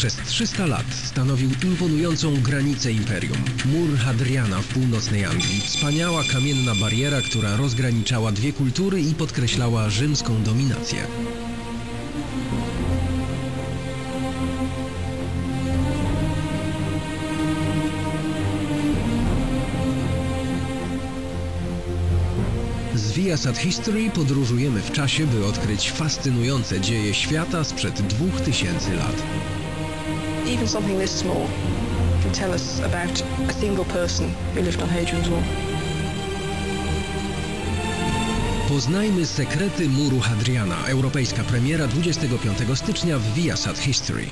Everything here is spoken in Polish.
Przez 300 lat stanowił imponującą granicę imperium. Mur Hadriana w północnej Anglii. Wspaniała kamienna bariera, która rozgraniczała dwie kultury i podkreślała rzymską dominację. Z Viasat History podróżujemy w czasie, by odkryć fascynujące dzieje świata sprzed 2000 lat. Even something this small can tell us about a single person who lived on Hadrian's Wall. Poznajmy sekrety muru Hadriana. Europejska premiera 25 stycznia w Viasat History.